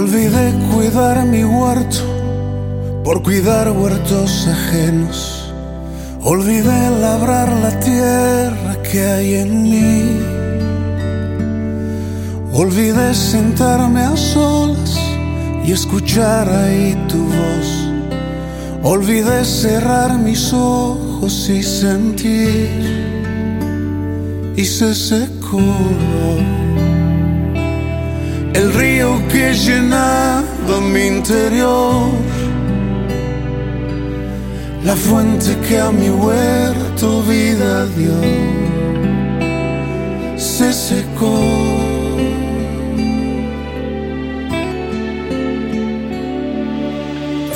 descuidar mi huerto por cuidar huertos ajenos. Olvidé labrar la tierra que hay en mí. Olvidé sentarme a solas y escuchar ahí tu voz. Olvidé cerrar mis ojos y sentir. Y se secó el río que llenaba mi interior, la fuente que a mi huerto vida dio, se secó.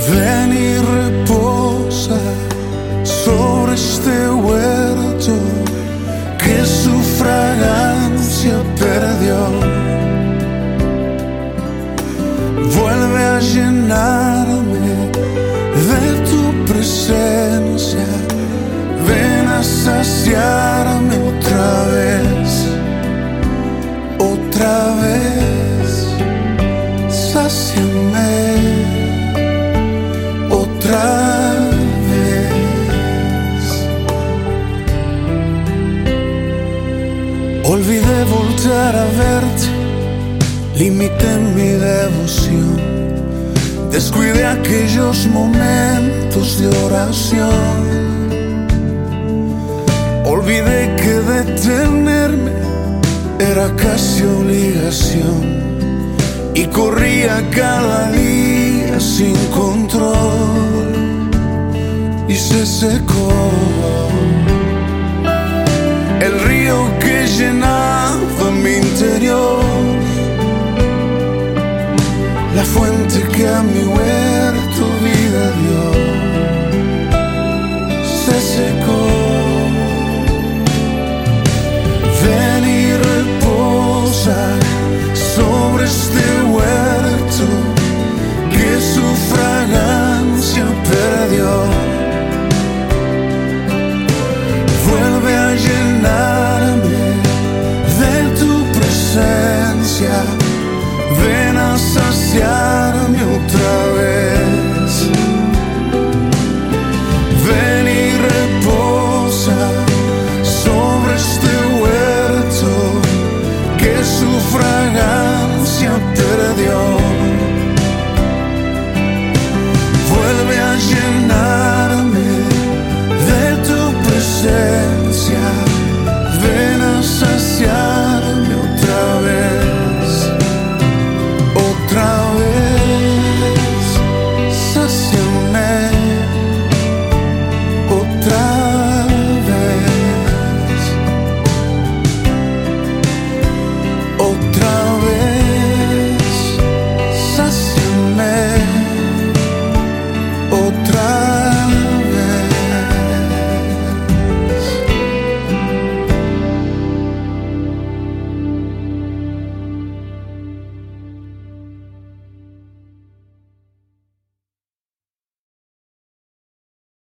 Ven y reposa sobre este llenarme de tu presencia, ven a saciarme otra vez, otra vez, saciame otra vez. Olvidé voltear a verte limité mi devoción, descuidé aquellos momentos de oración, olvidé que detenerme era casi obligación. Y corría cada día sin control. Y se secó distancia, venas hacia